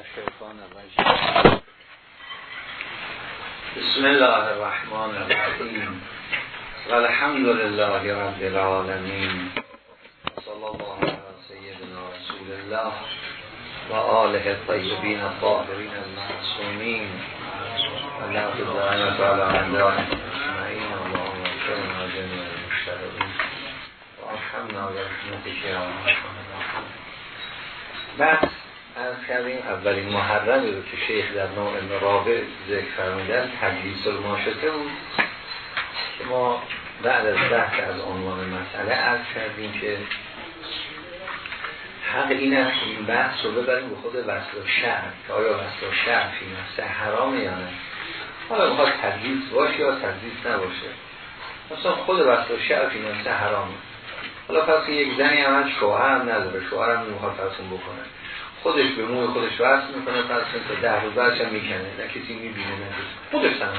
الشیطان الرجیم بسم الله الرحمن الرحیم. والحمد لله رب العالمین. صلی الله علی سیدنا رسول الله و آله الطیبین الطاهرین المعصومین. و نفذ دعنا تعالی اندان اجمعین. اللهم اغفرنا جميع المشتغلین و ارحمنا برحمتك یا بعد از کردیم اولین محرم رو که شیخ در نوع رابع ذکر فرمودن تدلیس الماشته بود که ما بعد از بحث از عنوان مسئله عرض کردیم که حق این است این بحث رو ببریم به خود وصل شهر که آیا وصل شهر فی نفسه حرامه یا نه؟ حالا می‌خواد تدلیس باشه یا تدلیس نباشه؟ مثلا خود وصل شهر فی نفسه حرامه. حالا پس یک زنی هم شوهر نداره شوهر هم می‌خواد بکنه. خودش به موی خودش وصل می‌کنه پس تا ده روز هم می‌کنه. نه کسی می‌بینه نه خودش هم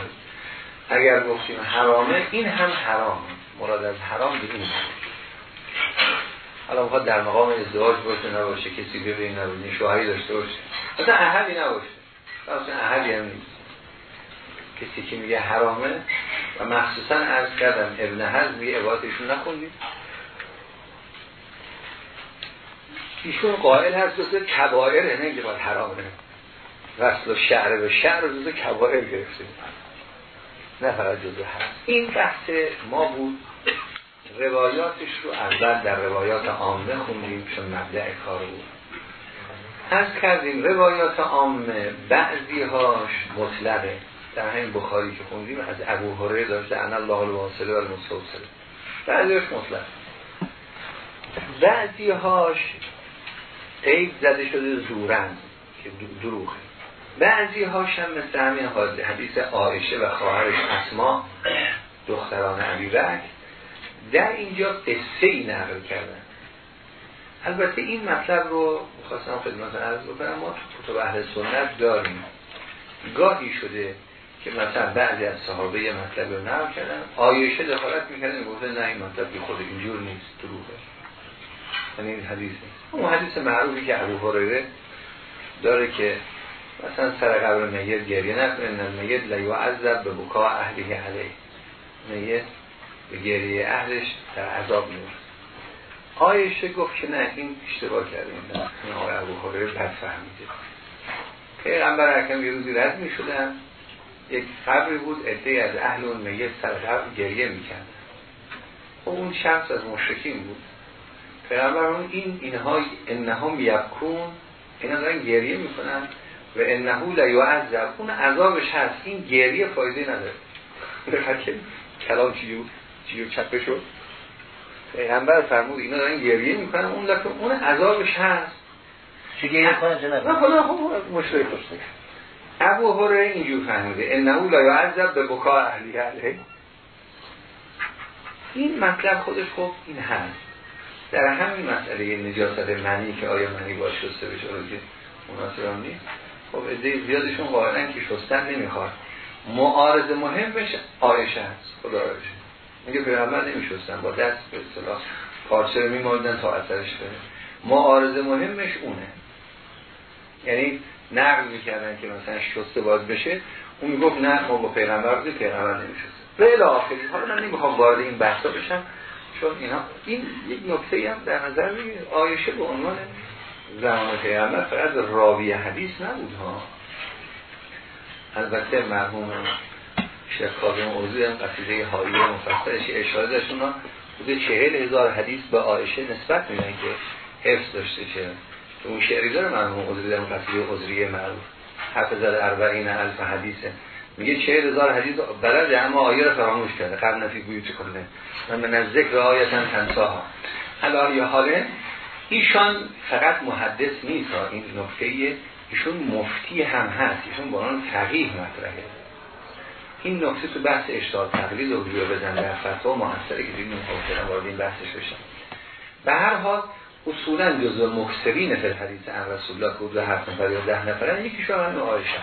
اگر گفتیم حرامه این هم حرامه. مراد از حرام به این حالا می‌خواد در مقام ازدواج باشه نباشه کسی ببینه نبینه شوهری داشته باشه. مثلا احدی نباشه. مثلا احدی هم نیست. کسی که میگه حرامه و مخصوصا عرض کردم ابن حزم میگه عبادتشون نخوندید. ایشون قائل هست جزء کبائره نه اینکه باید حرامه وصل و شعر به شعر جزء کبائر گرفته نه فقط جزء حرام. این بحث ما بود. روایاتش رو اول در روایات عامه خوندیم چون مبدع کار بود. از کردیم روایات عامه بعضی هاش مطلقه. در همین بخاری که خوندیم از ابو هره داشته ان الله الواصله و المستوصله بعضی هاش مطلق بعضی هاش قید زده شده زورن که دروغه. بعضی هاشم مثل همین حدیث آیشه و خواهرش اسما دختران عبیبک در اینجا قصه ای نقل کردن. البته این مطلب رو می‌خواستم خدمت عرض بکنم ما تو کتب اهل سنت داریم. گاهی شده که مثلا بعضی از صحابه مطلب رو نقل کردن. آیشه دخالت می‌کردن گفته نه این مطلب خود اینجور نیست دروغه. این حدیث اون حدیث معروفی که ابو هریره داره که مثلا سر قبر میت گریه المیت لا يعذب به بکا اهله علیه. میت به گریه اهلش در عذاب میفته آیشه گفت که نه این اشتباه کردیم این آقای ابو هریره بد فهمیده پیغمبر اکرم یه روزی رد می‌شدن یک قبری بود عده از اهل اون میت سر قبر گریه می‌کردن خب اون شخص از مشرکین بود. پیغمبر این اینها انهم یکون اینا دارن گریه می‌کنن و انهو لا یعذب. اون عذابش هست. این گریه فایده نداره. که کلام چیو چیو چپه شد؟ پیغمبر فرمود اینا دارن گریه می‌کنن. اون لکه اون عذابش هست. چه گریه کنن چه نداره؟ خدا خب مشکل داشته ابو هره اینجور فهمیده انهو لا یعذب به بکا اهلی علیه. این مطلب خودش خب این هست. در همین مسئله نجاست منی که آیا منی باید شسته بشه که مناسب هم نیست. خب عده زیادشون قائلن که شستن نمی‌خواد. معارض مهمش آیشه هست. خدا راشه میگه پیغمبر نمیشستن با دست به اصطلاح پارچه رو میماردن تا اثرش بره. معارض مهمش اونه. یعنی نقل می‌کردن که مثلا شسته باز بشه. اون می‌گفت نه ما با پیغمبر بودی پیغمبر نمیشسته. به آخری حالا من نمی‌خوام وارد این بحثا بشم. چون اینا این یک نکته هم در نظر بگیرید. آیشه به عنوان زمان پیغمبر فقط راوی حدیث نبود ها. البته مرحوم شیخ کاظم اوزی هم قصیده حالیه مفصلش اشاره داشت. اونا بوده چهل هزار حدیث به آیشه نسبت میدن که حفظ داشته چه. اون شعری داره مرحوم اوزی در قصیده عذریه معروف حفظ اربعین الف حدیثه. میگه چهل هزار حدیث بلده اما آیه رو فراموش کرده. قبل نفی گویت کنه و من از ذکر آیتن تنساها. حالا یا حاله ایشان فقط محدث نیست. این نکته ایشون مفتی هم هست. ایشون با آن فقیه مطرحه. این نکته تو بحث اشتار تقلید رو روی بزن در فتوا محصره که دیگه نمی‌خوام وارد این بحثش بشن به هر حال اصولا جزء مکسرین فی الحدیث ان رسول الله که حدود هفت نفر یا ده نفرن یکی شما آیشه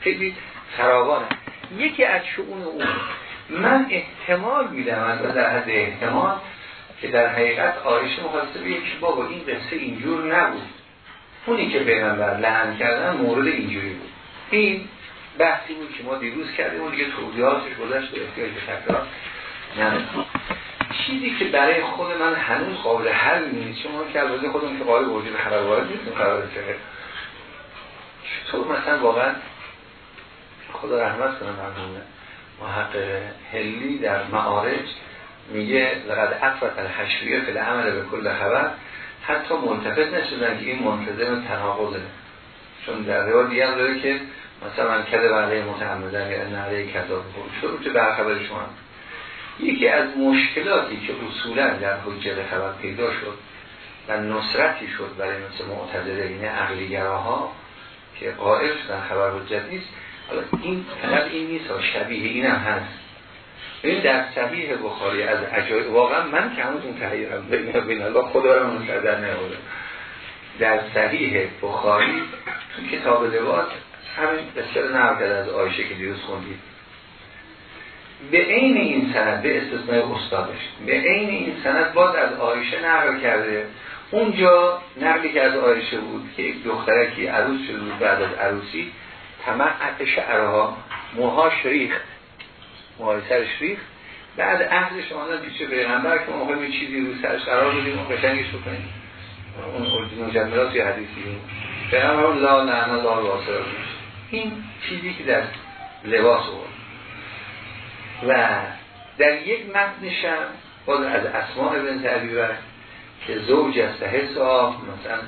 خیلی فراوانه یکی از شعون اون من احتمال میدم از در حد احتمال که در حقیقت آیشه مخواسته به یک بابا این قصه اینجور نبود. اونی که پیغمبر لعن کردن مورد اینجوری بود. این بحثی بود که ما دیروز کردیم اون دیگه توضیحاتش گذشت به احتیاج به تکرار چیزی که برای خود من هنوز قابل حل نیست چون ما که البته خودمون که قابل وجود خبر وارد نیستیم خبر چطور مثلا واقعا خدا رحمت کنه مرحوم محقق هلی در معارج میگه لقد افرت الحشریه فی العمل به کل خبر. حتی منتفت نشدن که این منتظم تناقضه. چون در روایت دیگه داره که مثلا کده علیه متعمدن یا نعلیه کذاب. شروع که برخبر شما. یکی از مشکلاتی که اصولا در حجت خبر پیدا شد و نصرتی شد برای مثل معتدله این عقلیگراها که قائل شدن خبر حجت نیست حالا این فقط این نیست شبیه این هم هست. این در صحیح بخاری از عجایب واقعا من که همون تحییرم بین بین الله خدا رو من در در صحیح بخاری تو کتاب لباس همین بسیار نقل از آیشه که دیروز خوندید به عین این سند به استثنای استادش به عین این سند باز از آیشه نقل کرده. اونجا نقلی که از آیشه بود که یک دخترکی عروس شده بود بعد از عروسی تمعت شعرها موها ریخت موهای سرش ریخت بعد اهلش آمدن پیش پیغمبر که ما یه چیزی رو سرش قرار بدیم و قشنگش بکنیم. اون مجملات یا حدیثی پیغمبر لا نه لا واسه این چیزی که در لباس بود و در یک متنشم باز از اسماء ابن تعبیبر که زوج است حساب مثلا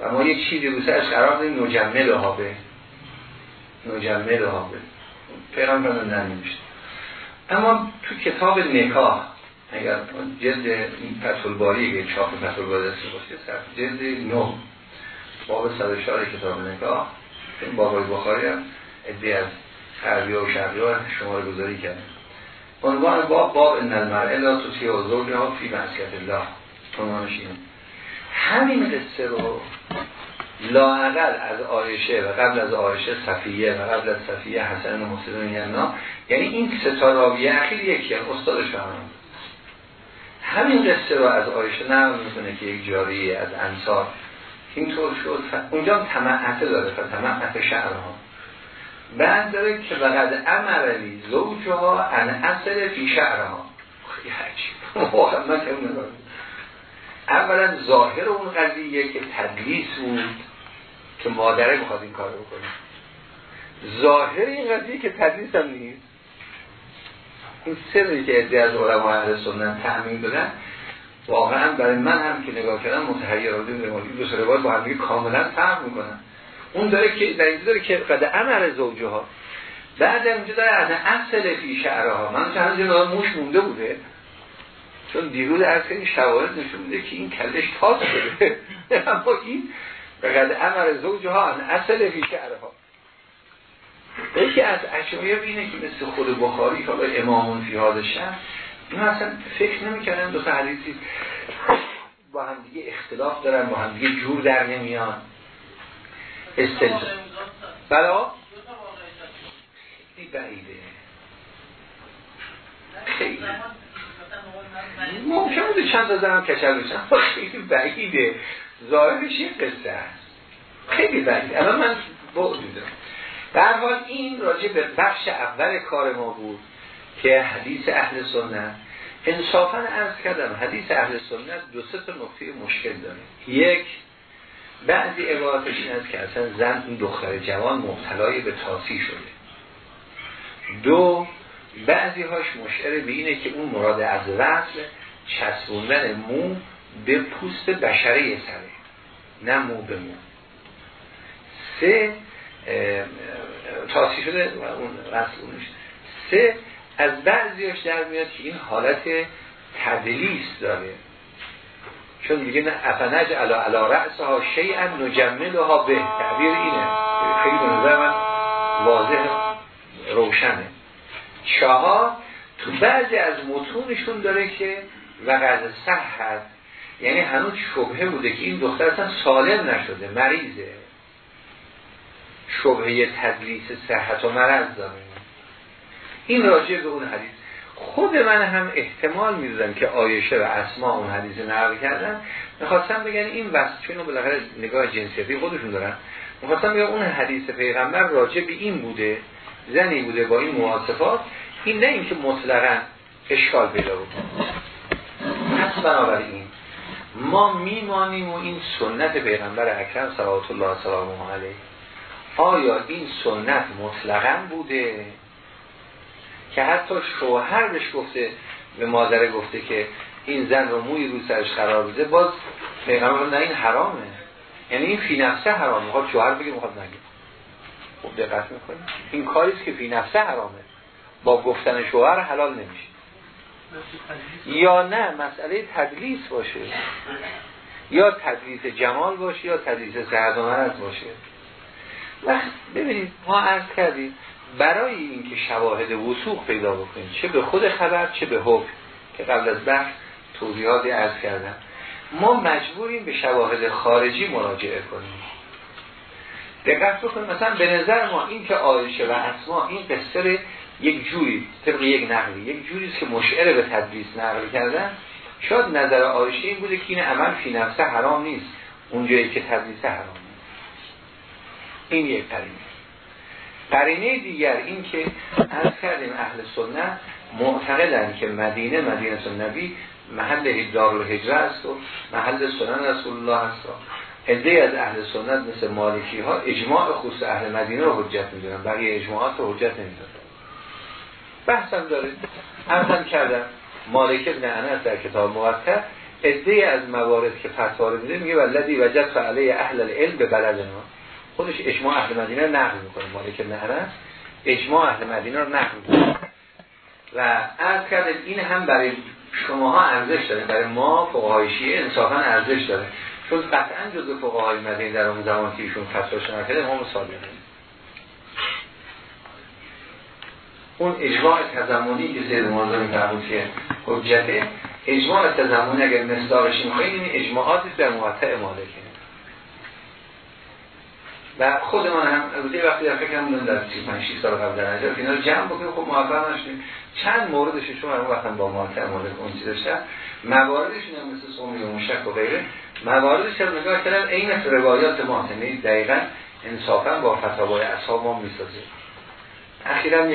و ما یک چیزی رو سرش قرار بدیم نجمل ها ها به پیغمبر نمیشت اما تو کتاب نکاح اگر جلد این پتولباری که چاپ پتولباری دسته باشه جلد نو باب 104 کتاب نکاح این بابای بخاری هم ادی از خربی و شرقی ها شماره گذاری کرد. عنوان باب باب ان المرء لا تطیع ها فی معصیت الله. عنوانش اینه. همین قصه رو لاعقل از آیشه و قبل از آیشه صفیه و قبل از صفیه حسن و مسلم یعنا یعنی این ستا راویه اخیر یکی هم استادش هم همین قصه رو از آیشه نقل می‌کنه که یک جاری از انصار. اینطور شد. اونجا تمعته داره تمعت شعرها بعد داره که وقد امرلی زوجها ان اصل فی شعرها. خیلی عجیب. اولا ظاهر اون قضیه که تدلیس بود که مادره می‌خواد این کار بکنه. ظاهر این قضیه که تدلیس هم نیست. این سری که ادعای از علماء اهل سنت تعمین دادن واقعا برای من هم که نگاه کردم متحیر رو دیم این دو سه روایت با هم کاملا فرق می‌کنن. اون داره که در اینجا داره که قد امر زوجه ها بعد اینجا داره از اصل فی شعرها. من چند موش مونده بوده. چون دیروز از این شواهد نشون میده که این کلش تاز شده. اما این قد امر زوجه ها از اصل فی شعرها یکی از اشعایه اینه که مثل خود بخاری حالا امامون فی حادشن این اصلا فکر نمی‌کردن دو تا حدیثی با هم دیگه اختلاف دارن با هم دیگه جور در نمیان. استلزام بلا بعیده. خیلی. ممکن چند تا زنم کچل بشن خیلی بعیده. ظاهرش یه قصه هست خیلی بعیده. الان من بعد دیدم در حال این راجع به بخش اول کار ما بود که حدیث اهل سنت. انصافا ارز کردم حدیث اهل سنت دو سه تا نقطه مشکل داره. یک بعضی عبارتش این است که اصلا زن این دختر جوان مبتلای به تاسی شده. دو بعضی هاش مشعر به اینه که اون مراد از وصل چسبوندن مو به پوست بشره سره نه مو به مو. سه تاسی شده اون اونش. سه از بعضیاش در میاد که این حالت تدلیس داره. چون میگه نه افنج علا علا رأس ها شیئا نجمل ها به تعبیر اینه. خیلی به نظر من واضح روشنه. چهار تو بعضی از متونشون داره که وقت صحت یعنی هنوز شبهه بوده که این دختر اصلا سالم نشده مریضه. شبهه تدلیس صحت و مرض داره. این راجع به اون حدیث. خود من هم احتمال می‌دادم که آیشه و اسما اون حدیث نقل کردن. می‌خواستم بگن این وصف چون بالاخره نگاه جنسیتی خودشون دارن. می‌خواستم بگم اون حدیث پیغمبر راجع به این بوده. زنی بوده با این مواصفات این نه اینکه مطلقا اشکال پیدا بکنه. پس بنابراین ما میمانیم و این سنت پیغمبر اکرم صلوات الله سلام علیه آیا این سنت مطلقا بوده؟ که حتی شوهر بهش گفته به مادر گفته که این زن رو موی رو سرش قرار بده باز پیغمبر نه این حرامه. یعنی این فی نفسه حرامه. می‌خواد شوهر بگه می‌خواد نگه. خوب دقت می‌کنی. این کاریست که فی نفسه حرامه. با گفتن شوهر حلال نمیشه. یا نه مسئله تدلیس باشه. یا تدلیس جمال باشه یا تدلیس و باشه. و ببینید ما عرض کردیم برای اینکه شواهد وسوق پیدا بکنیم چه به خود خبر چه به حکم که قبل از بحث توضیحاتی عرض کردم. ما مجبوریم به شواهد خارجی مراجعه کنیم. دقت بکنیم مثلا به نظر ما این که آیشه و اسما این قصه یک جوری طبق یک نقلی یک جوری که مشعر به تدریس نقل کردن شاید نظر آیشه این بوده که این عمل فی نفسه حرام نیست اونجایی که تدریس حرام این یک قرینه. قرینه دیگر این که از کردیم اهل سنت معتقدن که مدینه مدینه نبی محل دارالهجره است و محل سنن رسول الله است. عده از اهل سنت مثل مالکی ها اجماع خصوص اهل مدینه رو حجت می‌دونن. بقیه اجماعات رو حجت نمی‌دونن. بحثم داره ارزم کردم. مالک ابن انس در کتاب موقت عده از موارد که فتوا میده میگه ولدی وجد فعلی اهل العلم به بلد ما. خودش اجماع اهل مدینه نقل می‌کنه. مالک ابن انس اجماع اهل مدینه رو نقل می‌کنه. و عرض کرده این هم برای شماها ارزش داره. برای ما فقهای شیعه انصافا ارزش داره. چون قطعا جزء فقهای مدینه در اون زمان که ایشون فتوا نکرده ما مصادقه اون اجماع تزمونی که زیر موضوع فرمود که حجته اجماع تزمونی اگر مصداقش می‌خواید این اجماعاتی در موقع مالکه. و خود من هم روزی وقتی در فکر هم در 35 سال قبل در نجات اینا رو جمع بکنیم خب موفق نشدیم. چند موردش چون من وقتا با مالک مالک اون چیز داشتم مواردش هم مثل سومی و مشک و غیره مواردش هم نگاه کردن؟ عین روایات ما یعنی دقیقا انصافا با فتاوای اصحاب ما می‌سازه. اخیرا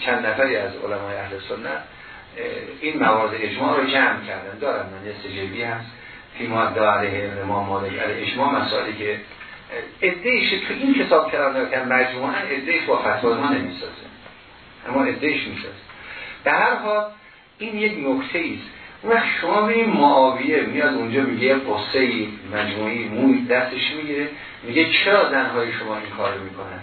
چند نفری از علمای اهل سنت این موارد اجماع رو جمع کردن. دارم من یه سجلی هست. فیما علیه امام مالک علیه اجماع مسائلی که ادهیش تو این کتاب کردن که مجموعا ادهیش با فتوای ما نمی‌سازه. اما ادهیش می‌سازه. به هر حال این یک نکته است و شما به این معاویه میاد اونجا میگه یه قصه مجموعی موی دستش می‌گیره میگه چرا زنهای شما این کار می‌کنن؟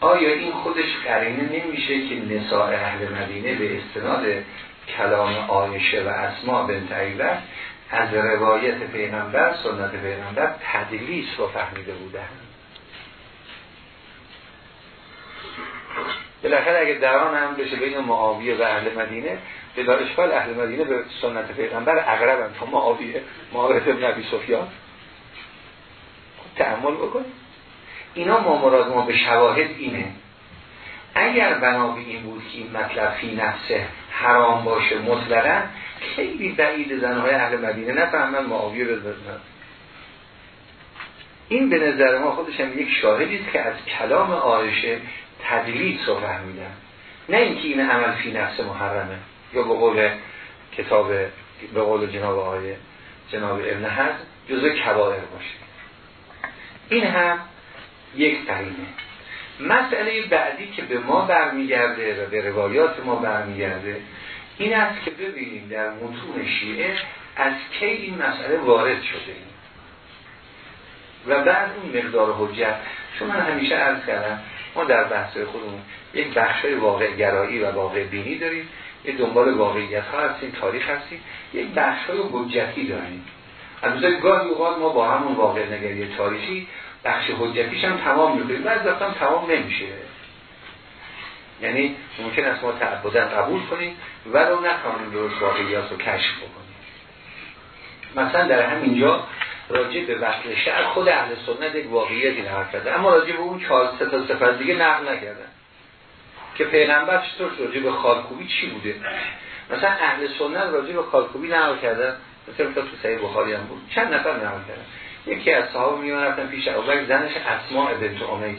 آیا این خودش قرینه نمیشه که نساء اهل مدینه به استناد کلام آیشه و اسما بنت ایبر از روایت پیغمبر سنت پیغمبر تدلیس رو فهمیده بودن؟ بالاخره اگه دران هم بشه بین معاویه و اهل مدینه به اشکال اهل مدینه به سنت پیغمبر اقربن تا معاویه معارف نبی سفیان. خب تعمل بکنید اینا ما مراد ما به شواهد اینه. اگر بنا این بود که این مطلب فی نفسه حرام باشه مطلقا خیلی بعید زنهای اهل مدینه نفهمن معاویه بزنن. این به نظر ما خودش هم یک شاهدی که از کلام آرشه تدلیس رو فهمیدن نه اینکه این عمل فی نفس محرمه. یا به قول کتاب به قول جناب آقای جناب ابن حزم جزء کبائر باشه. این هم یک قرینه مسئله بعدی که به ما برمیگرده و به روایات ما برمیگرده این است که ببینیم در متون شیعه از کی این مسئله وارد شده و بعد اون مقدار حجت چون من همیشه عرض کردم ما در بحث خودمون یک بخش واقع گرایی و واقع بینی داریم یه دنبال واقعیت ها هستیم تاریخ هستیم یک بخش های حجتی داریم. از گاهی اوقات ما با همون واقع نگری تاریخی بخش حجتیش هم تمام می‌کنیم. بعضی وقتا تمام نمیشه. یعنی ممکن است ما تعبدن قبول کنیم ولو نکنیم درست واقعیات رو کشف بکنیم. مثلا در همینجا راجع به وقت شعر خود اهل سنت یک واقعیتی نقل کرده. اما راجع به اون چهار سه تا صفت دیگه نقل نکردن. که پیغمبر چطور راجع به خالکوبی چی بوده؟ مثلا اهل سنت راجع به خالکوبی نقل کردن. مثلا تو صحیح بخاری هم بود. چند نفر نقل کردن. یکی از صحابه میون رفتن پیش ابوبکر زنش اسماء بنت امیس.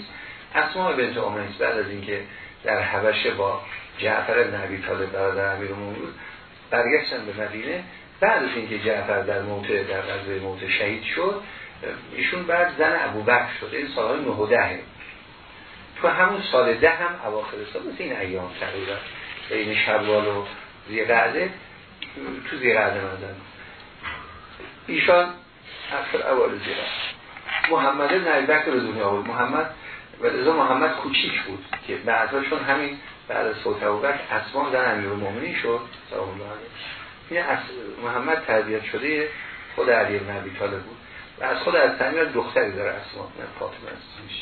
اسماء بنت امیس بعد از اینکه در حبشه با جعفر بن ابی طالب برادر امیرالمومنین بود برگشتن به مدینه. بعد از اینکه جعفر در موت در غزوه موت شهید شد ایشون بعد زن ابوبکر شد. این سالهای 9 و 10 تو همون سال ده هم اواخر سال مثل این ایام تقریبا بین شوال و زیقعده تو زیقعده مزن ایشان اکثر اول زیقعده محمد ابن بکر به دنیا بود. محمد و ازا محمد کوچیک بود که بعدهاشون همین بعد از صوت ابوبکر اسما زن امیرالمومنین شد. سلام الله علیه. این محمد تربیت شده خود علی بن ابی طالب بود. و از خود از تعمیر دختری داره اسما نه فاطمه است.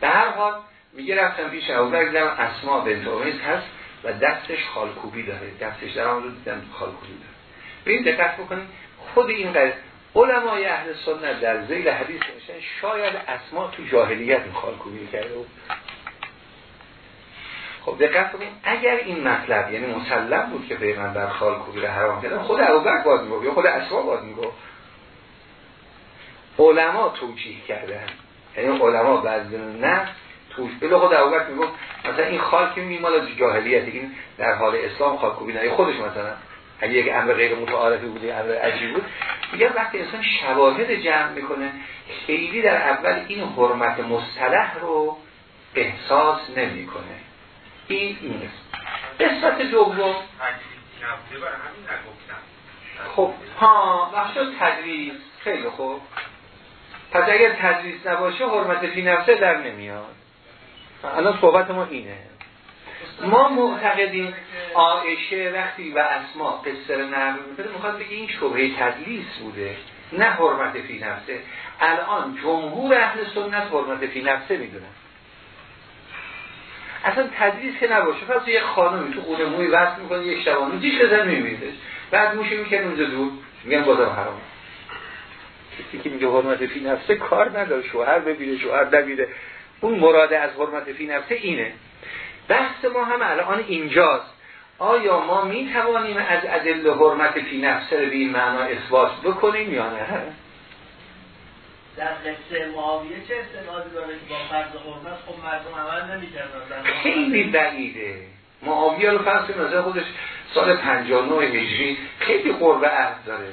به هر حال میگه رفتم پیش ابوبکر دیدم اسما بنت امیس هست و دستش خالکوبی داره. دستش در آن رو دیدم خالکوبی داره. به این دقت بکنید خود این قضیه علمای اهل سنت در زیل حدیث نشن شاید اسما تو جاهلیت خالکوبی کرده بود. خب دقت کنید اگر این مطلب یعنی مسلم بود که پیغمبر خالکوبی رو حرام کردن خود ابوبکر باز می‌گفت یا خود اسما باز می‌گفت. علما توجیه کردن. یعنی علما بعضی نه توش. بله خود ابوبکر می‌گفت مثلا این خاک میمال جاهلیت این در حال اسلام خاکوبی نه خودش مثلا اگه یک امر غیر متعارفی بوده امر عجیب بود میگه وقتی انسان شواهد جمع می‌کنه خیلی در اول این حرمت مصطلح رو احساس نمی‌کنه. این این قسمت دوم. خب ها بخش تدریس. خیلی خوب. پس اگر تدریس نباشه حرمت فی نفسه در نمیاد. الان صحبت ما اینه. ما معتقدیم آیشه وقتی و اسما قصه رو نرمی می‌کنه می‌خواد بگه این شبه تدلیس بوده نه حرمت فی نفسه. الان جمهور اهل سنت حرمت فی نفسه می‌دونن. اصلا تدلیس که نباشه پس یه خانمی تو خونه موی وقت می‌کنه یک شبانه دیش بزن میمیدش بعد موشه می‌کنه اونجا دور میگن بازم حرام. کسی که میگه حرمت فی نفسه کار نداره شوهر ببینه شوهر نبیره اون مراد از حرمت فی نفسه اینه. بحث ما هم الان اینجاست. آیا ما می توانیم از ادله حرمت فی نفسه رو به این معنا اثبات بکنیم یا نه؟ در قصه معاویه چه استنادی داره که با فرض حرمت خب مردم عمل نمی‌کردن؟ خیلی بعیده. معاویه رو فرض نظر خودش سال 59 هجری خیلی قرب عهد داره.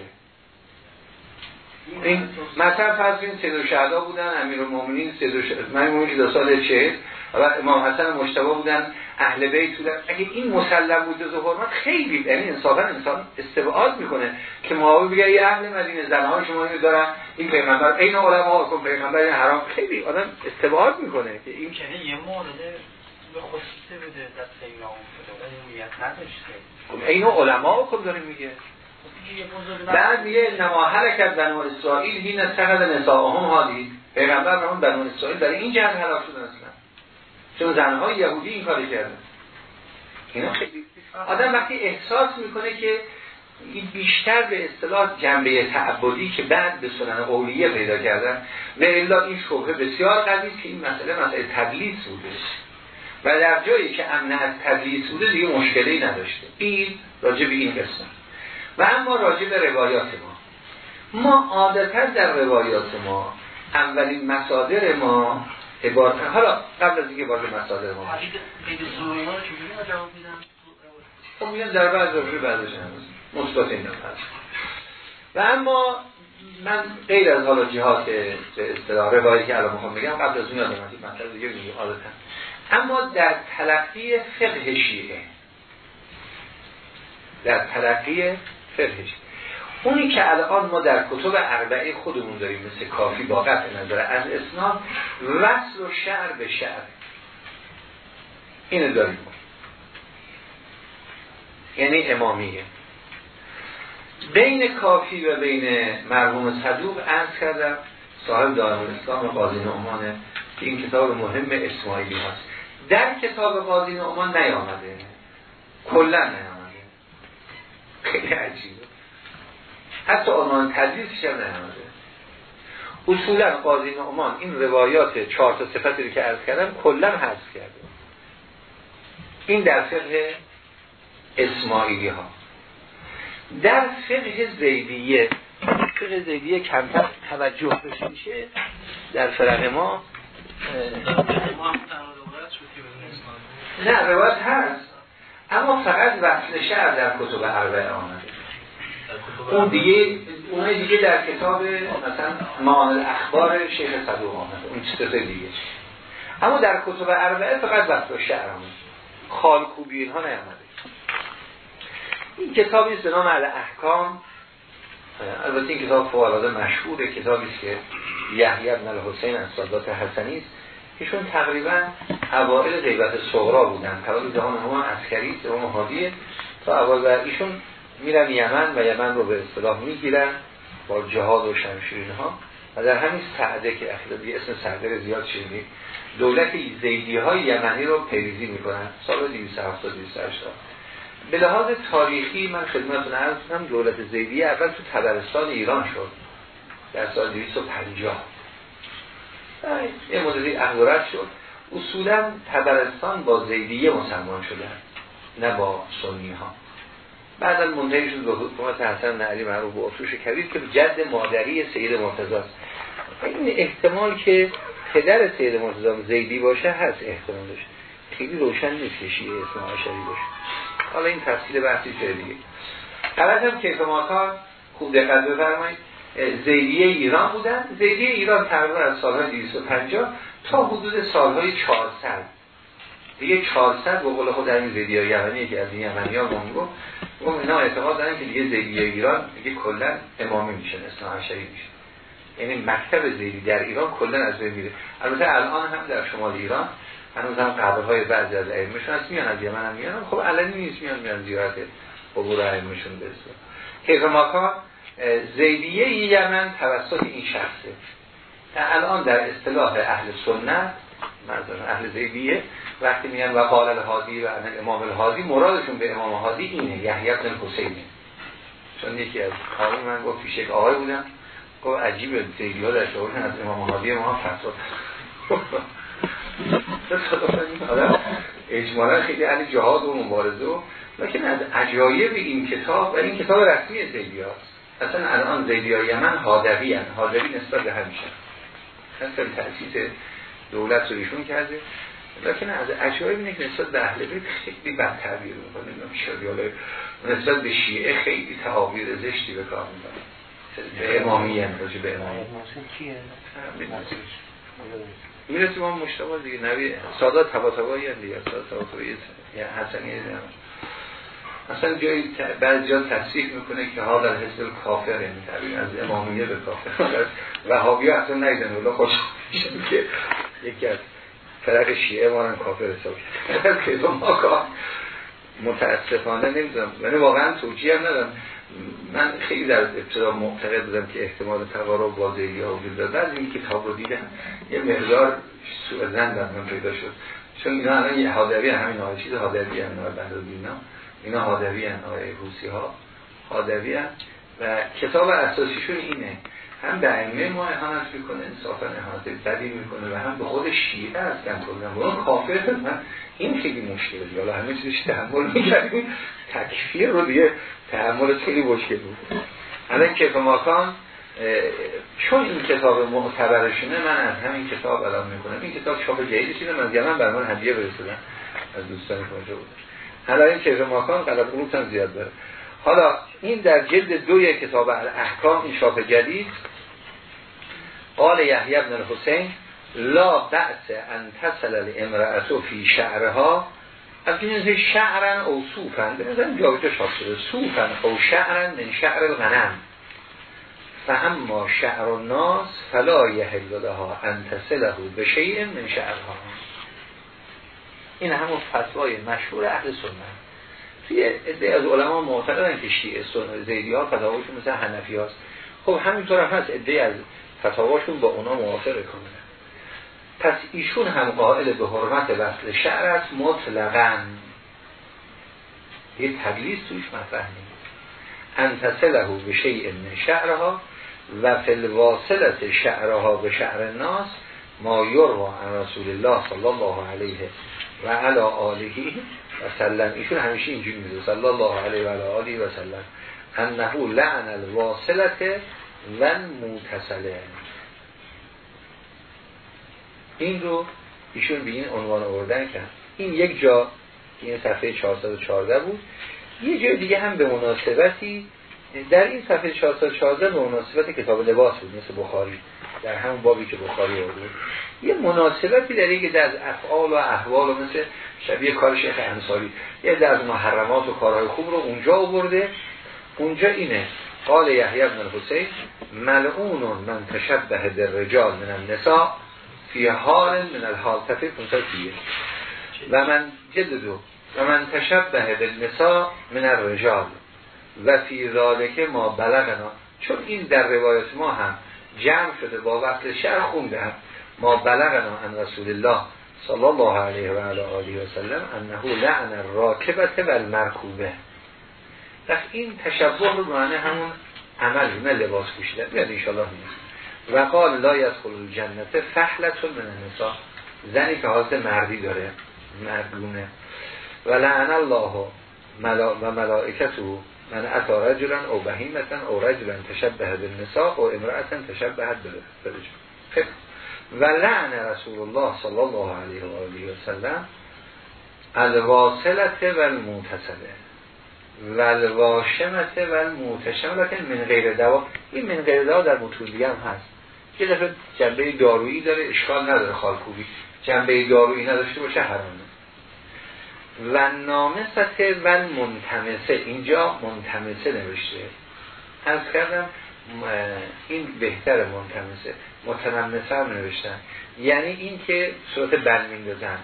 این مثلا فرض کنید سید شهدا بودن امیر المومنین سید من که دو سال چه و امام حسن مجتبی بودن اهل بیت بودن. اگه این مسلم بود از حرمت خیلی یعنی انصافا انسان استبعاد می‌کنه که معاویه بگه یه اهل مدینه زنها شما اینو دارن این پیغمبر این علما کن پیغمبر حرام. خیلی آدم استبعاد می‌کنه. که این که یه مورد به خصوصی بوده در سینا اون نداشته. خب اینو علما کن داره میگه. بعد میگه نما حرکت بنو اسرائیل هین سقد نساءهم. هادی پیغمبر همون بنو اسرائیل برای این جهت هلاک شدن اصلا. چون زنهای یهودی این کاری کردن. اینا خیلی آدم وقتی احساس می‌کنه که این بیشتر به اصطلاح جنبه تعبدی که بعد به سنن اولیه پیدا کردن و الا این شبه بسیار قوی که این مسئله مسئله تدلیس بوده. و در جایی که امن از تدلیس بوده دیگه مشکلی نداشته. این راجع به این قسم و اما راجع به روایات ما. ما عادتا در روایات ما اولین مصادر ما عبارت حالا قبل از اینکه وارد مصادر ما خب میگن در بعض روی بعضش مثبت این و اما من غیر از حالا جهات به اصطلاح روایی که الان می‌خوام بگم قبل از اون یادم مطلب دیگه میگم عادتا. اما در تلقی فقه شیعه. در تلقی فقهش اونی که الان ما در کتب اربعه خودمون داریم مثل کافی با قطع نظر از اسناد وصل و شعر به شعر. اینو داریم. یعنی امامیه. بین کافی و بین مرحوم صدوق عرض کردم صاحب دارم اسلام قاضی نعمانه این کتاب مهم اسماعیلی هست. در کتاب قاضی نعمان نیامده. کلا نیامده. خیلی عجیبه. حتی عنوان تدریسش هم نهمده. اصولا قاضی نعمان این روایات چهار تا صفتی که عرض کردم کلا حذف کرده. این در فقه اسماعیلی ها در فقه زیدیه فقه زیدیه کمتر توجه بشه میشه در فرق ما. نه روایت هست. اما فقط وصل شعر در کتب اربعه آمده اون دیگه اون دیگه در کتاب مثلا معامل اخبار شیخ صدوق آمده اون چیز دیگه. اما در کتب اربعه فقط وصل شعر آمده خالکوبی اینها نیامده این کتابی به نام احکام البته این کتاب فوالده مشهور کتابی است که یحیی بن الحسین از سادات حسنی است. ایشون تقریبا اوائل غیبت صغرا بودن. تولی جهان هم عسکری هم حادیه تا اوائل ایشون میرن یمن و یمن رو به اصطلاح می‌گیرن با جهاد و شمشیرین ها و در همین سعده که اخلاقی اسم سعده زیاد شدید دولت زیدی های یمنی رو پیریزی می‌کنن. سال 270 280 به لحاظ تاریخی من خدمتتون عرض دولت زیدی اول تو تبرستان ایران شد. در سال 250 یه مدلی اخبارت شد. اصولا تبرستان با زیدیه مسلمان شدن نه با سنی ها بعدا منتهی شد به حکومت حسن نعلی معروف و افروش کبیر که جد مادری سید مرتضی این احتمال که پدر سید مرتضی زیدی باشه هست احتمالش. خیلی روشن نیست که شیعه اسم عشری باشه. حالا این تفصیل بحثی شده دیگه؟ قبل هم کیف ماکار خوب دقت بفرمایید. زیدیه ایران بودن. زیدیه ایران تقریبا از سالهای 250 تا حدود سالهای 400 دیگه 400 به قول خود این زیدیه یمنی که از این یمنی ها اون اینا اعتقاد دارن که دیگه زیدیه ایران دیگه کلا امامی میشن اسلام عشری میشه. یعنی مکتب زیدی در ایران کلا از بین میره. البته الان هم در شمال ایران هنوز هم قبرهای بعضی از ائمهشون هست میان از یمن هم میان. خب علنی نیست میان میان زیارت قبور ائمهشون به کیف ماکان؟ زیدیه یمن توسط این شخصه. الان در اصطلاح اهل سنت مردم اهل زیدیه وقتی میگن و قال الهادی و امام الهادی مرادشون به امام هادی اینه یحیی بن حسینه. چون یکی از کاری من گفت پیش یک آقای بودم گفت عجیبه ها در شعور از امام هادی ما فتوا اجمالا خیلی اهل جهاد و مبارزه و لیکن از عجایب این کتاب و این کتاب رسمی زیدی هاست اصلا الان زیدی های یمن هادوی هن هادوی نسبت به همیشه اصلا تأسیس دولت رو ایشون کرده. لیکن از عجایب اینه که نسبت به اهل بیت خیلی بد تعبیر می‌کنه. شادیاله نسبت به شیعه خیلی تعابیر زشتی به کار می‌کنه به امامی هم راجع به امامی. می‌رسیم ما مشتبه دیگه. نبی سادات تباتبایی هم دیگه. سادات تباتبایی حسنی هم مثلا جایی بعضی جا تصریح می‌کنه که حال در حسب کافر یعنی از امامیه به کافر. وهابی ها اصلا نیدن ولی خوش که یکی از فرق شیعه مارن کافر حساب که ما متاسفانه نمی‌دونم. یعنی واقعا توجیه هم ندارم. من خیلی در ابتدا معتقد بودم که احتمال تقارب زیدی ها وجود داره. بعد این کتاب رو دیدم یه مقدار سوء زن پیدا شد. چون اینا الان یه حادوی همین آقای چیز حادوی هم اینا. اینا حادوی هن آقای روسی ها هن. و کتاب اساسیشون اینه. هم به ائمه ما احانت می‌کنه انصافا احانت بدی می‌کنه و هم به خود شیعه هستن کردن و اون کافر من این خیلی مشکله حالا همه چیزش تحمل می‌کردیم. تکفیر رو دیگه تحمل خیلی مشکل بود. الان کیف ماکان چون این کتاب معتبرشونه من از همین کتاب الان می‌کنم این کتاب چاپ شده من یمن بر من هدیه برسیدم. از دوستان کجا بودن این کیف ماکان قلب قلوب هم زیاد داره. حالا این در جلد دوی کتاب الاحکام این شاپ جدید قال یحیی بن الحسین لا بأس ان تصل الامرأة فی شعرها. از این شعرن او صوفن. به نظرم جاویده شاپ شده. صوفن او شعرن من شعر الغنم. فاما شعر الناس فلا یحل لها ان تصله به شیء من شعرها. این همون فتوای مشهور اهل سنت. توی عده از علما معتقدن که شیعه سنت زیدی ها فتاواشون مثل حنفی هاست. خب همینطور هم هست عده از فتاواشون با اونا موافق کنه پس ایشون هم قائل به حرمت وصل شعر است مطلقا. یه تدلیس توش مطرح نیست. انتصله به شیء من شعرها و فلواصلت شعرها به شعر الناس ما یروا رسول الله صلی الله علیه و علا آلهی و سلم. ایشون همیشه اینجوری میده صلی الله علیه و آله و سلم. انه لعن الواصلت و متصله این رو ایشون به این عنوان آوردن کرد این یک جا این صفحه 414 بود یه جای دیگه هم به مناسبتی در این صفحه 414 به مناسبت کتاب لباس بود مثل بخاری. در همون بابی که بخاری آورد یه مناسبتی در یک از افعال و احوال و مثل شبیه کار شیخ انصاری. یه از محرمات و کارهای خوب رو اونجا آورده. اونجا اینه. قال یحیی بن الحسین ملعون من تشبه در رجال من النساء فی حال من الحال. فیه و من جد دو. و من تشبه بالنساء من الرجال. و فی ذالک ما بلغنا. چون این در روایت ما هم جمع شده با وقت شهر خونده هم ما بلغنا ان رسول الله صلی الله علیه و آله و سلم انه لعن الراکبت و المرکوبه. پس این تشبه رو معنی همون عمل نه لباس پوشیدن. بیاد انشاءالله نیست و قال لا یدخل الجنت فحلت من النساء. زنی که حالت مردی داره مردونه. و لعن الله و ملائکته من اتا رجلا او بهیمتا او رجلا تشبه بالنساء او امرأتا تشبه بالرجل خب. و لعن رسول الله صلی الله علیه و آله و سلم الواصلت و المتصله و الواشمت و المتشمه من غیر دوا. این من غیر دوا در دیگه هم هست. یه دفعه جنبه دارویی داره اشکال نداره خالکوبی. جنبه دارویی نداشته باشه حرامه. و نامست و منتمسه. اینجا منتمسه نوشته. از کردم این بهتر منتمسه. متنمسه هم نوشتن. یعنی این که صورت بل میندازن.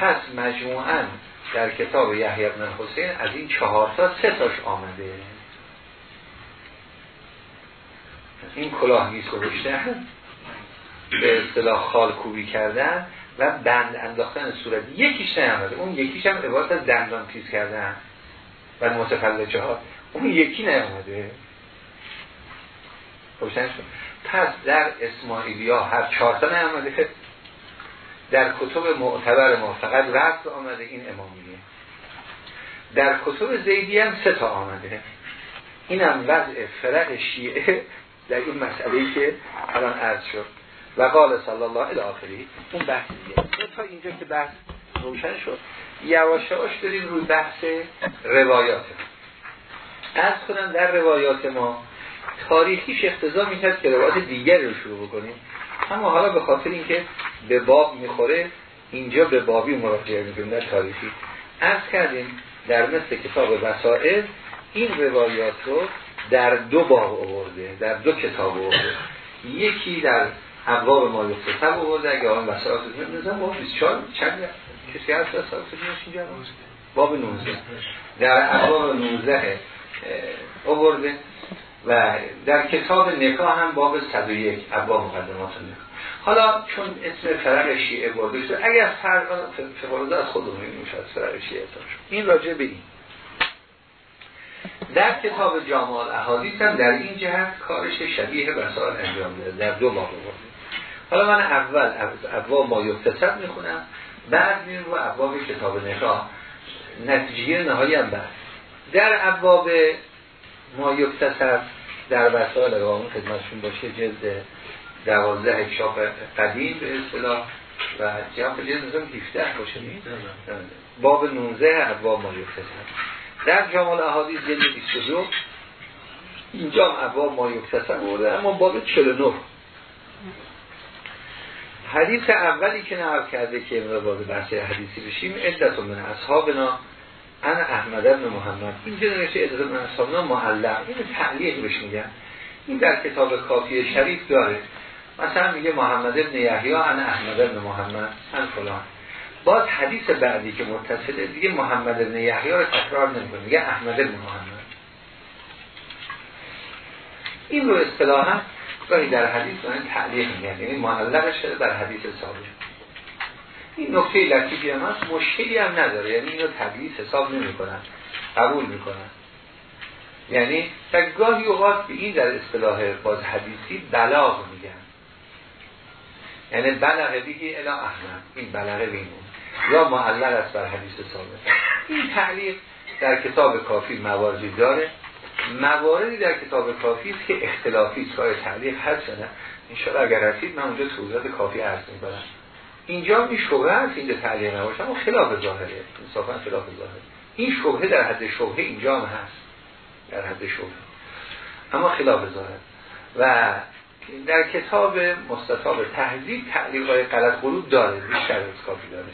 پس مجموعا در کتاب یحیی بن حسین از این چهار تا سه تاش آمده. این کلاه نیست گذاشتن. به اصطلاح خال کوبی کردن. و بند انداختن صورت یکیش نیامده. اون یکیش هم عبارت از دندان تیز کردن و متفلجه ها اون یکی نیامده. پس در اسماعیلی ها هر چهارتا نیامده. در کتب معتبر ما فقط رفت آمده این امامیه. در کتب زیدی هم سه تا آمده. این هم وضع فرق شیعه در این مسئله که الان عرض شد. و قال صلی الله علیه آخری اون بحث دیگه. تا اینجا که بحث روشن شد. یواش یواش بریم روی بحث روایات. از کنم در روایات ما تاریخیش اختزا می‌کرد که روایات دیگری رو شروع بکنیم. اما حالا به خاطر اینکه به باب می‌خوره اینجا به بابی مراجعه می‌کنیم در تاریخی. از کردیم در مثل کتاب وسائل این روایات رو در دو باب آورده در دو کتاب آورده. یکی در ابواب ما یفتتب آورده اگه آن وسائل نظام باب 24 چند کسی هست وسائل اینجا باب 19 در ابواب 19 آورده. و در کتاب نکاح هم باب 101 ابواب مقدمات نکاح. حالا چون اسم فرق شیعه برده شد اگر فرق فقراده از خودمون میشه از فرق شیعه این راجع به این. در کتاب جامع احادیث هم در این جهت کارش شبیه وسائل انجام داده. در دو باب برده حالا من اول ابواب ما یکتسب می‌خونم بعد میرم رو ابواب کتاب نکاح نتیجه نهایی هم بعد در ابواب ما یکتسب در وسائل قانون خدمتشون باشه جلد دوازده اکشاف قدیم به اصطلاح و جنب جلد نظام 17 باشه باب 19 ابواب ما یکتسب در جامال احادیث جلد 22 اینجا ابواب ما یکتسب بوده اما باب 49 حدیث اولی که نقل کرده که امروز وارد بحث حدیثی بشیم عدت من اصحابنا انا احمد بن محمد. این نوشته عدت من اصحابنا معلق این تعلیق بهش میگن. این در کتاب کافی شریف داره. مثلا میگه محمد ابن یحیی انا احمد ابن محمد ان فلان. باز حدیث بعدی که متصله دیگه محمد ابن یحیی رو تکرار نمی‌کنه. میگه احمد ابن محمد. این رو اصطلاحا گاهی در حدیث دارن تعلیق میگن. یعنی معلق شده بر حدیث ثابت. این نکته لطیفی هم هست مشکلی هم نداره. یعنی اینو تدلیس حساب نمی‌کنن. قبول می‌کنن. یعنی در گاهی اوقات به این در اصطلاح باز حدیثی بلاغ میگن. یعنی بلغه دیگه الا احمد. این بلغه بینون یا معلق است بر حدیث ثابت. این تعلیق در کتاب کافی مواردی داره. مواردی در کتاب کافی است که اختلافی است. تعلیق هست نه. انشاءالله اگر رسید من اونجا توضیحات کافی عرض می‌کنم. اینجا این شبه هست اینجا تعلیق نباشه اما خلاف ظاهره. انصافا خلاف ظاهره. این شبهه در حد شبهه اینجا هم هست. در حد شبهه. اما خلاف ظاهر و در کتاب مستطاب تهذیب تعلیق های غلط قلوب داره. بیشتر از کافی داره.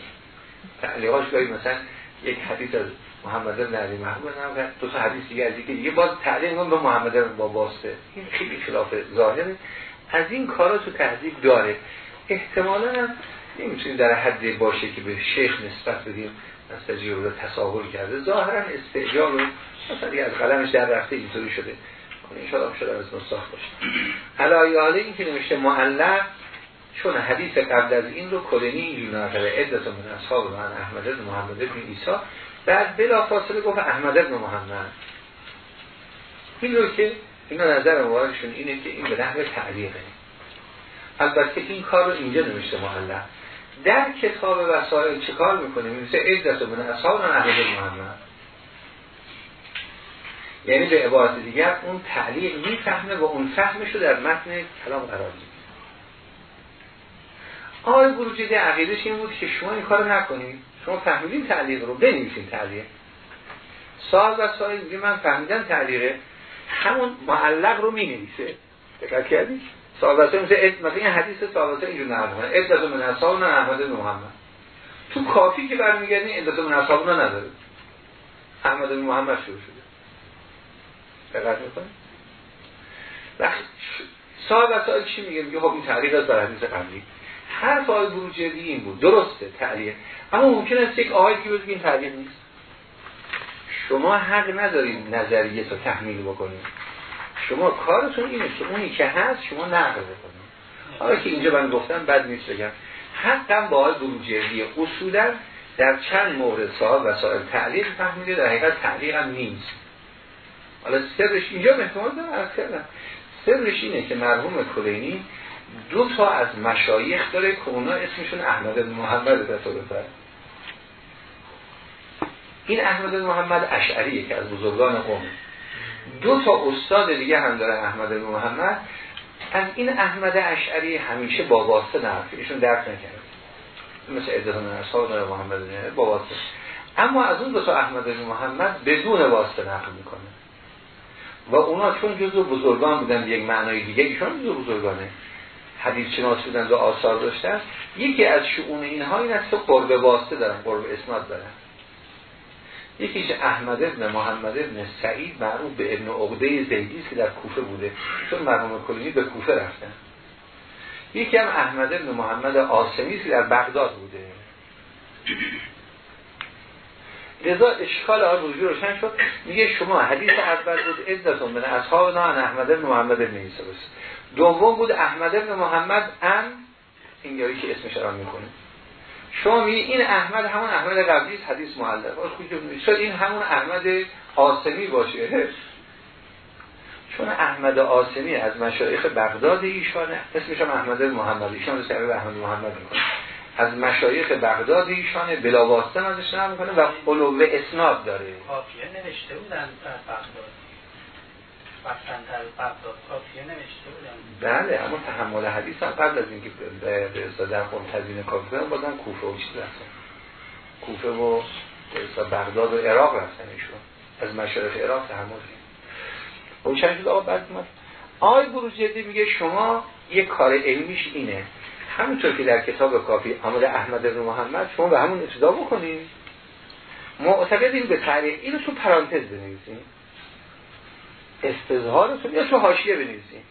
تعلیقاش گاهی مثلا یک حدیث از محمد بن علی محمود هم دو تا حدیث دیگه از دیگه دیگه. باز تعلیق به محمد با واسطه. این خیلی خلاف ظاهره. از این کارا تو تهذیب داره. احتمالا هم در حد باشه که به شیخ نسبت بدیم. نستجیب رو تصاحل کرده. ظاهرا استعجال رو مثلا از قلمش در رفته اینطوری شده. این شاید شده از نساخ باشه. علایاله این که نمیشه معلق چون حدیث قبل از این رو کلینی اینجور نقله عدت من اصحاب من احمد بن محمد بن ایسا بعد بلا فاصله گفت احمد بن محمد. این رو که اینا نظر مبارکشون اینه که این به نحو تعلیقه. البته این کار رو اینجا نمیشه معلق در کتاب وسائل چه کار می‌کنه؟ مثل عدت من اصحاب من احمد بن محمد. یعنی به عبارت دیگر اون تعلیق می‌فهمه و اون فهمش رو در متن کلام قرار میده. آقای بروجردی عقیدش این بود که شما این کار نکنید شما فهمیدین تعلیق رو؟ بنویسین تعلیق. سال و سال میگه من فهمیدم تعلیقه. همون معلق رو می نویسه کردی؟ سال و سال مثلا این حدیث سال و سال اینجور نقل کنه من اصحاب نه احمد محمد. تو کافی که برمیگردین ادت من اصحاب نداره. احمد محمد شروع شده. دقت می‌کنه و صاحب وسائل چی میگه؟ میگه خب این تعلیق از بر حدیث قبلی. هر آقای بروجردی این بود. درسته تعلیق اما ممکن است یک آقای که این تعلیق نیست. شما حق ندارید نظریه رو تحمیل بکنید شما کارتون اینه که اونی که هست شما نقل بکنید حالا که اینجا من گفتم بد نیست بگم. حقم با آقای بروجردی اصولا در چند مورد صاحب وسائل تعلیق فهمیده در حقیقت تعلیق هم نیست. حالا سرش اینجا احتمال دارم سرش اینه که مرحوم کلینی دو تا از مشایخ داره که اونا اسمشون احمد محمد رسولتر این احمد محمد اشعریه که از بزرگان قوم. دو تا استاد دیگه هم داره احمد محمد. از این احمد اشعری همیشه با واسطه نرفت ایشون درک نکرد مثل ادهان اصحاب داره محمد با واسطه. اما از اون دو تا احمد محمد بدون واسطه نقل می‌کنه. و اونا چون جزو بزرگان بودن یک معنای دیگه ایشان جزو بزرگانه. حدیث شناس بودن و آثار داشتن یکی از شعون اینها این است که قرب واسطه دارن قرب اسناد دارن. یکیش احمد ابن محمد ابن سعید معروف به ابن عقده زیدی که در کوفه بوده چون مرحوم کلینی به کوفه رفتن. یکی هم احمد ابن محمد آسمی که در بغداد بوده. لذا اشکال آن روزی روشن شد. میگه شما حدیث اول بود عدتون من اصحاب نه احمد بن محمد بن عیسی دوم بود احمد بن محمد ان این که اسمش را می‌کنه شما میگه این احمد همون احمد قبلی حدیث معلق شاید این همون احمد آسمی باشه. چون احمد آسمی از مشایخ بغداد ایشانه. اسمش هم احمد محمد ایشان رو احمد محمد می‌کنه. از مشایخ بغداد ایشانه بلا واسطه ازش نقل می‌کنه و قلوب اسناد داره. کافیه نوشته بودن بغداد. بله اما تحمل حدیث هم قبل از اینکه به اصلا در خون تزین کافی کنن بازن کوفه و چیز رفتن. کوفه و بغداد و عراق رفتن ایشون. از مشایخ عراق تحمل اون چند شد آقا بعد آقای بروجردی میگه شما یک کار علمیش اینه. همونطور که در کتاب کافی آمد احمد بن محمد شما به همون ابتدا بکنید معتقدیم به تعریف اینو تو پرانتز بنویسیم استظهارتون یا تو حاشیه بنویسیم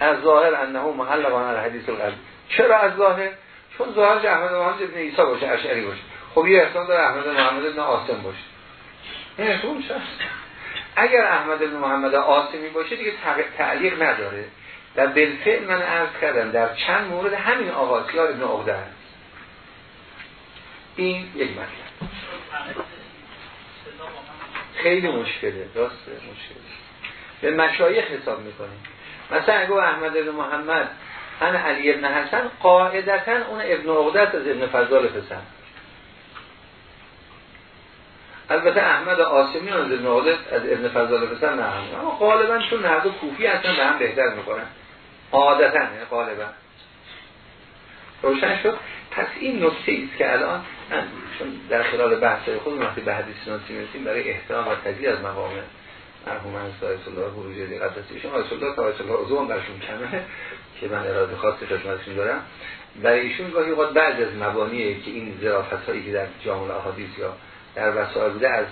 از ظاهر انه محل قانون الحدیث القلب. چرا از ظاهر؟ چون ظاهر احمد محمد ابن عیسی باشه اشعری باشه. خب یه احسان داره احمد محمد ابن آسم باشه. این اگر احمد بن محمد آسمی باشه دیگه تعلیق نداره. و بالفعل من عرض کردم در چند مورد همین آقا سیار ابن عقده هست این یک مطلب. خیلی مشکله راسته مشکله. به مشایخ حساب می‌کنیم. مثلا اگه احمد ابن محمد انا علی ابن حسن قاعدتا اون ابن عقده از ابن فضال پسن البته احمد آسمی از ابن از ابن فضال پسر نه اما غالبا چون نرد کوفی اصلا به هم بهتر می‌کنن عادتا غالبا. روشن شد. پس این نکته است که الان چون در خلال بحث خود وقتی به حدیث ناسی می‌رسیم برای احترام و تجیه از مقام مرحوم سایت الله بروجردی قدسیشون آیت الله آیت الله عزوان برشون کمه که من اراده خاصی خدمتشون دارم. برای ایشون گاهی اوقات بعد از مبانیه که این ظرافت هایی که در جامعه احادیث یا در وسائل بوده از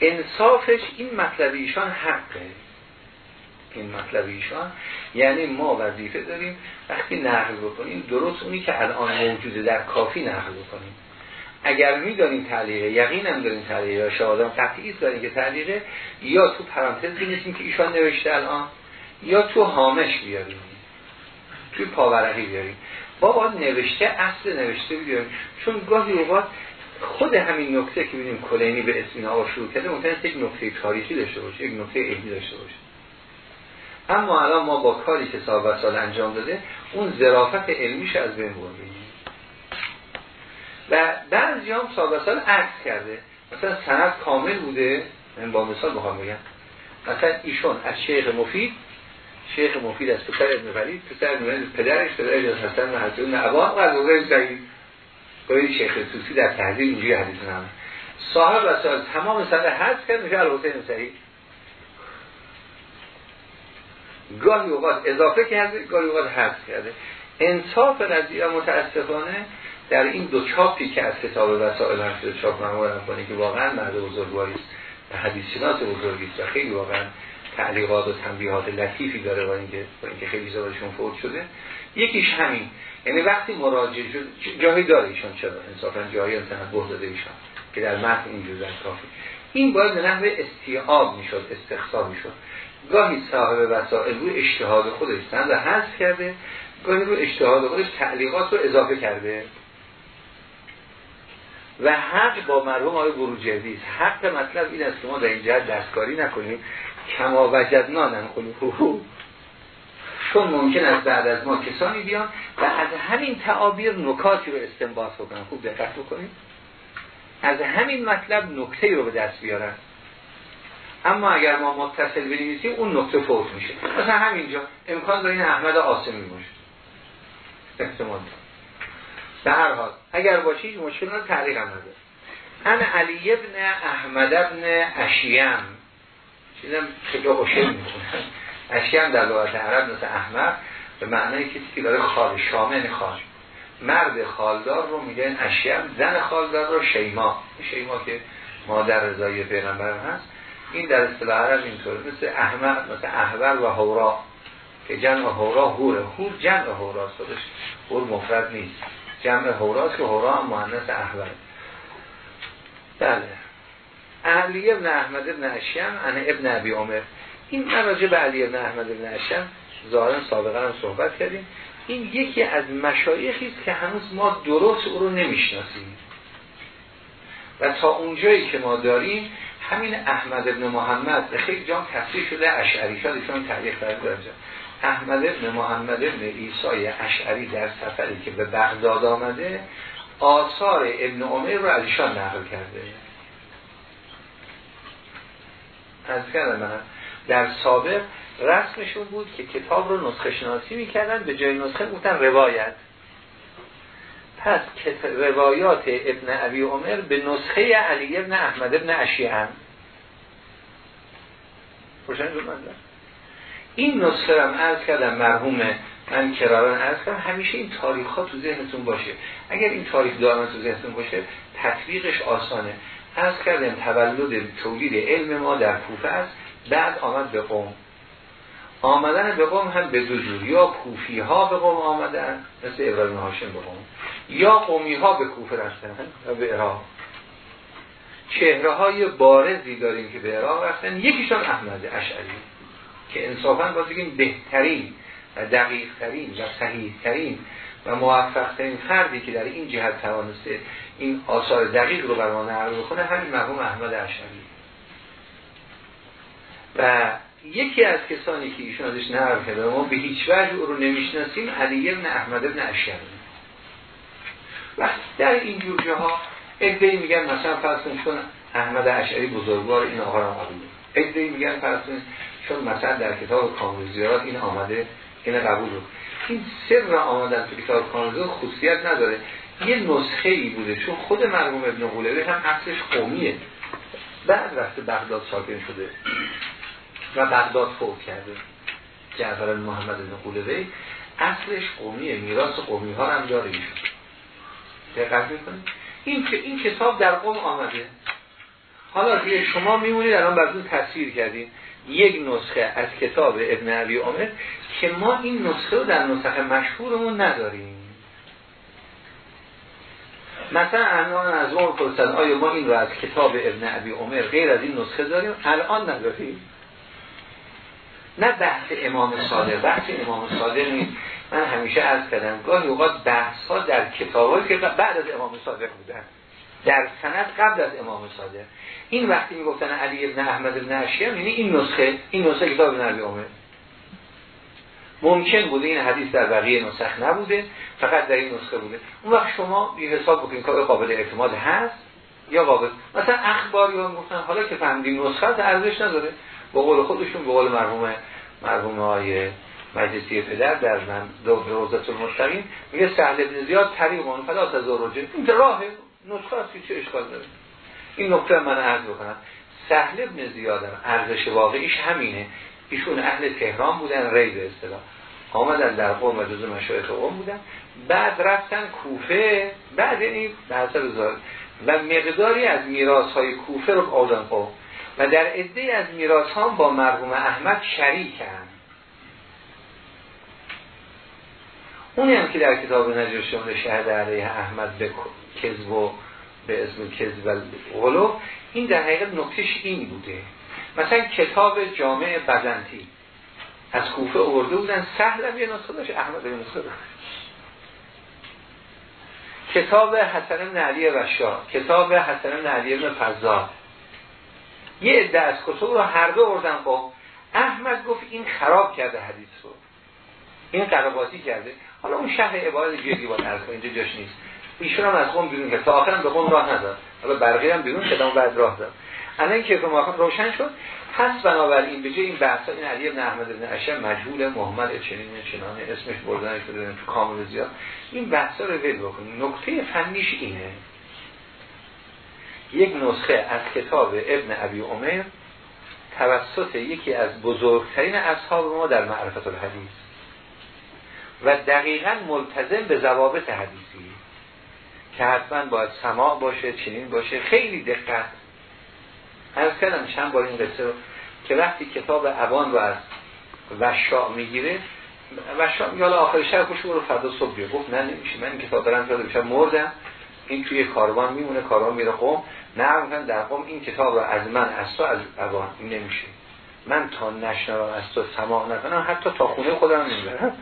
انصافش این مطلب ایشان حقه. این مطلب ایشان. یعنی ما وظیفه داریم وقتی نقل بکنیم درست اونی که الان موجوده در کافی نقل بکنیم. اگر می‌دانیم تعلیقه یقین هم داریم تعلیقه. یا شهادم قطعی داریم که تعلیقه یا تو پرانتز بینیسیم که ایشان نوشته الان یا تو هامش بیاریم. توی پاورقی بیاریم. با باید نوشته اصل نوشته بیاریم. چون گاهی اوقات خود همین نکته که ببینیم کلینی به اسم شروع کرده ممکنه یک نکته تاریخی داشته باشه یک نکته علمی داشته باشه. اما الان ما با کاری که صاحب سال انجام داده اون ظرافت علمیش از بین بردیم و بعضی هم صاحب سال عکس کرده. مثلا سند کامل بوده. من با مثال بخوام بگم. مثلا ایشون از شیخ مفید شیخ مفید از پسر ابن ولید پسر ابن پدرش پدرش از حسن و حسن عوام قضاوه سعید. گاهی شیخ توسی در تحضیر اینجوری حدیث نامه صاحب وسائل تمام سنه حذف کرد میشه الحسین صحیح گاهی اوقات اضافه کرده گاهی اوقات حذف کرده. انصاف قضیه متاسفانه در این دو چاپی که از کتاب وسائل هم شده چاپ معمول که واقعا مرد بزرگواری است و حدیثینات بزرگی است و خیلی واقعا تعلیقات و تنبیهات لطیفی داره با اینکه با خیلی زبانشون فوت شده. یکیش همین. یعنی وقتی مراجعه شد جایی داره ایشان چرا؟ انصافا جایی تنبه داده ایشان که در متن این جزء کافی. این باید به نحو استیعاب می‌شد استخصاب می‌شد. گاهی صاحب وسائل روی اجتهاد خودش سند حذف کرده گاهی روی اجتهاد خودش تعلیقات رو اضافه کرده. و حق با مرحوم آقای بروجردی است. حق مطلب این است که ما در این جهت دستکاری نکنیم. کما وجدنا نکنیم چون ممکن است بعد از ما کسانی بیان و از همین تعابیر نکاتی رو استنباط بکنن. خوب دقت بکنید. از همین مطلب نکته رو به دست بیارن. اما اگر ما متصل بنویسیم اون نکته فوت میشه. مثلا همینجا. امکان داره این احمد آسمی باشه. احتمال به هر حال اگر باشه هیچ مشکل رو تعلیق هم نده ان علی ابن احمد ابن اشیم. چیزم خیلی باشه می‌کنن اشیم در لغت عرب مثل احمد به معنای کسی که داره خال شامن خال. مرد خالدار رو میگن اشیم زن خالدار رو شیما. شیما که مادر رضایی پیغمبر هست. این در اصطلاح عرب مثل احمد مثل احور و هورا که جمع هورا هوره هور جمع هورا خودش هور مفرد نیست. جمع هوراست که هورا هم مهندس احور بله. اهلیه ابن احمد ابن اشیم انه ابن ابی عمر. این من به علی ابن احمد ابن اشیم ظاهرا سابقا هم صحبت کردیم. این یکی از مشایخی است که هنوز ما درست او رو نمی‌شناسیم. و تا اونجایی که ما داریم همین احمد ابن محمد به خیلی جان تصریح شده اشعری. شده چون تعلیق دارد احمد ابن محمد ابن ایسای اشعری در سفری که به بغداد آمده آثار ابن عمر رو ایشان نقل کرده. از کردم من. در سابق رسمشون بود که کتاب رو نسخه شناسی می‌کردن به جای نسخه بودن روایت. پس روایات ابن عبی عمر به نسخه علی ابن احمد ابن اشیعن روشن این نسخه هم عرض کردم مرحوم من کراران عرض کردم. همیشه این تاریخ ها تو ذهنتون باشه. اگر این تاریخ دارم تو ذهنتون باشه تطبیقش آسانه. عرض کردم تولد تولید علم ما در کوفه است. بعد آمد به قوم. آمدن به قوم هم به دو جور یا کوفی ها به قوم آمدن مثل ابراهیم هاشم به قوم. یا قومی ها به کوفه رفتن به عراق. چهره های بارزی داریم که به عراق رفتن. یکیشان احمد اشعری که انصافا باز بگیم بهترین و دقیق ترین و صحیح ترین و موفق ترین فردی که در این جهت توانسته این آثار دقیق رو بر ما نقل بکنه همین مرحوم احمد اشعری. و یکی از کسانی که ایشون ازش نقل کرده ما به هیچ وجه او رو نمی‌شناسیم علی ابن احمد ابن اشعری. و در این جور ها ادهی میگن مثلا فرض کن احمد اشعری بزرگوار این آقا را قبول ادعی میگن فرسون چون مثلا در کتاب کامل زیارات این آمده این قبول رو این سر آمدن تو کتاب کامل خصوصیت نداره. یه نسخه ای بوده چون خود مرحوم ابن قولوی هم اصلش قومیه. بعد وقت بغداد ساکن شده و بغداد فوت کرده جعفر محمد ابن قولوی اصلش قومیه میراث قومی ها هم داره دقت می‌کنید این این کتاب در قوم آمده. حالا شما میمونید الان بعضی تصویر کردیم. یک نسخه از کتاب ابن عبی عمر که ما این نسخه رو در نسخه مشهورمون نداریم. مثلا الان از اون پرسن آیا ما این رو از کتاب ابن عبی عمر غیر از این نسخه داریم؟ الان نداریم. نه بحث امام صادق بحث امام صادق نیست. من همیشه از کردم گاهی اوقات بحث ها در کتابایی که بعد از امام صادق بودن در سند قبل از امام صادق. این وقتی می‌گفتن علی ابن احمد ابن یعنی این نسخه این نسخه کتاب نبی ممکن بوده این حدیث در بقیه نسخ نبوده فقط در این نسخه بوده. اون وقت شما یه حساب بکنید که قابل اعتماد هست یا قابل. مثلا اخباری هم گفتن حالا که فهمیدیم نسخه ارزش نداره. با قول خودشون به قول مرحوم مرحوم های مجلسی پدر در من روزت المستقیم میگه سهل ابن زیاد طریق اون فلا تزارجه این راه نسخه است چه اشکال داره؟ این نکته من عرض بکنم. سهل ابن زیادم ارزش واقعیش همینه. ایشون اهل تهران بودن ری به اصطلاح. آمدن در قوم و جزء مشایخ قوم بودن. بعد رفتن کوفه بعد یعنی حسب و مقداری از میراث های کوفه رو آوردن قوم و در عده از میراث ها با مرحوم احمد شریکن. اونی هم که در کتاب نجر شمده شهد علیه احمد به کذب و به اسم کذب غلو این در حقیقت نکتش این بوده. مثلا کتاب جامع بزنتی. از کوفه ارده بودن سهل هم یه نسخه داشت احمد یه نسخه کتاب حسن بن علی کتاب حسن بن علی بن فضا یه عده از کتب رو هر دو اردن با احمد گفت این خراب کرده حدیث رو. این قرباتی کرده. حالا اون شهر عبادت جدی با نرز اینجا جاش نیست. ایشون هم از قوم بیرون که تا آخرم به قوم راه نداد. حالا برقی هم بیرون شدن بعد راه داد. الان که رو روشن شد. پس بنابراین به این بحثا این علی بن احمد بن اشم مجهول محمد چنین چنانه اسمش بردن شده تو کامل زیاد. این بحثا رو ول بکنیم. نکته فنیش اینه. یک نسخه از کتاب ابن ابی عمر توسط یکی از بزرگترین اصحاب ما در معرفت الحدیث و دقیقا ملتزم به ضوابط حدیثی که حتما باید سماع باشه چنین باشه. خیلی دقت از کردم چند بار این قصه رو که وقتی کتاب عوان رو از وشا می‌گیره وشا میگه حالا آخر شب خوش رو فردا صبح بیه گفت نه نمیشه. من این کتاب برم فردا بشم مردم. این توی کاروان میمونه کاروان میره قوم. نه میگن در قوم این کتاب رو از من از تو از این نمیشه من تا نشنوم از تو سماع نکنم حتی تا خونه خودم نمی‌برم.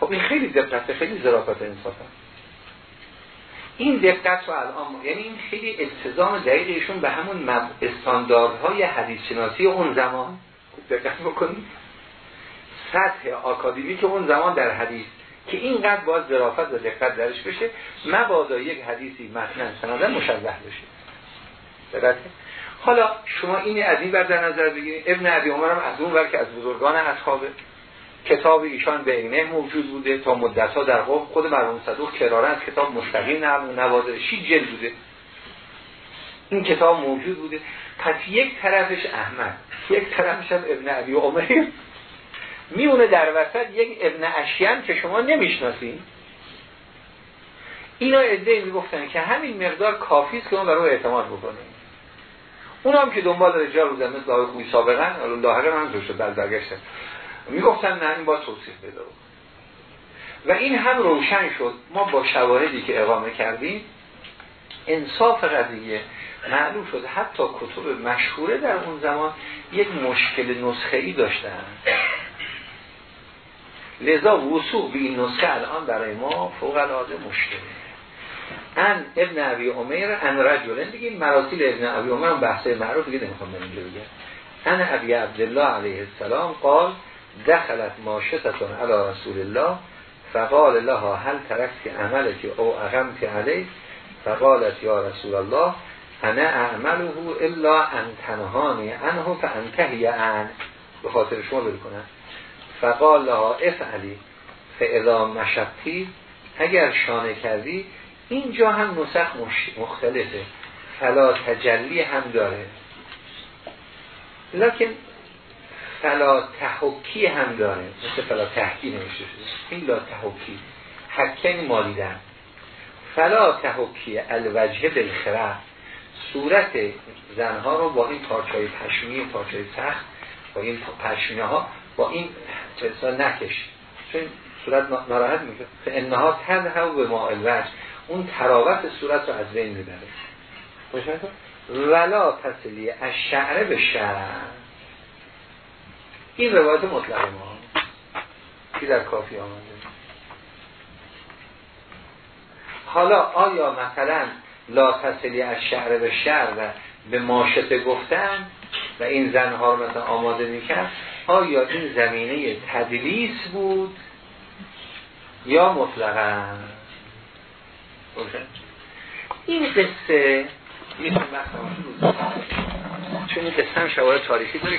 خب این خیلی دقت خیلی ظرافت انصافه. این دقت رو الان یعنی این خیلی التزام دقیقشون به همون استانداردهای حدیث شناسی اون زمان. دقت بکنید. سطح آکادمی که اون زمان در حدیث که اینقدر باز ظرافت و دقت درش بشه مبادا یک حدیثی متن سناده مشبه بشه. حالا شما این از این بر در نظر بگیرید. ابن عبی عمر هم از اون ور که از بزرگان اصحابه کتاب ایشان بینه موجود بوده تا مدت ها در قوم خود مرحوم صدوق کراره از کتاب مستقیم نوازه شی جل بوده. این کتاب موجود بوده. پس یک طرفش احمد یک طرفش هم ابن عبی عمر. میونه در وسط یک ابن اشیم که شما نمی‌شناسین. اینا ادعی می‌گفتن که همین مقدار کافی است که ما برای اعتماد بکنیم. اون هم که دنبال رجال بودن مثل آقای خوی سابقا لاحقا دو شد برگشتن. می‌گفتن نه این با توصیف بده. و این هم روشن شد. ما با شواهدی که اقامه کردیم انصاف قضیه معلوم شد. حتی کتب مشهوره در اون زمان یک مشکل نسخه ای داشتن. لذا وصول به این نسخه الان برای ما فوق العاده مشکله. ان ابن عبی عمر ان رجلن دیگه مراسیل ابن عبی عمر بحثه معروف دیگه نمی‌خوام من اینجا بگم. ان عبی عبدالله علیه السلام قال دخلت ماشتتون علی رسول الله فقال لها هل ترکت عملت او اقمت علیه فقالت یا رسول الله انا اعمله الا ان تنهانی انه فانتهی ان به خاطر شما بکنم فقال لها افعلی فاذا مشبتی اگر شانه کردی اینجا هم نسخ مختلفه فلا تجلی هم داره. لکن فلا تحکی هم داره مثل فلا تحکی نمیشه شده. این لا تحکی حکن مالیدن. فلا تحکی الوجه بالخره صورت زنها رو با این پارچای پشمی پارچای سخت با این پشمینه ها با این چرسا نکش چون صورت ناراحت میشه. انها تنها به ما الوجه. اون تراوت صورت رو از بین می‌بره. ولا تصلی از شعره به شعر. این روایت مطلق ما. که در کافی آمده؟ حالا آیا مثلا لا تصلی از شعر به شعر و به ماشته گفتن و این زنها رو مثلا آماده می‌کرد؟ آیا این زمینه تدلیس بود یا مطلقا؟ این قصه یه وقت چون این قصه هم شواهد تاریخی داره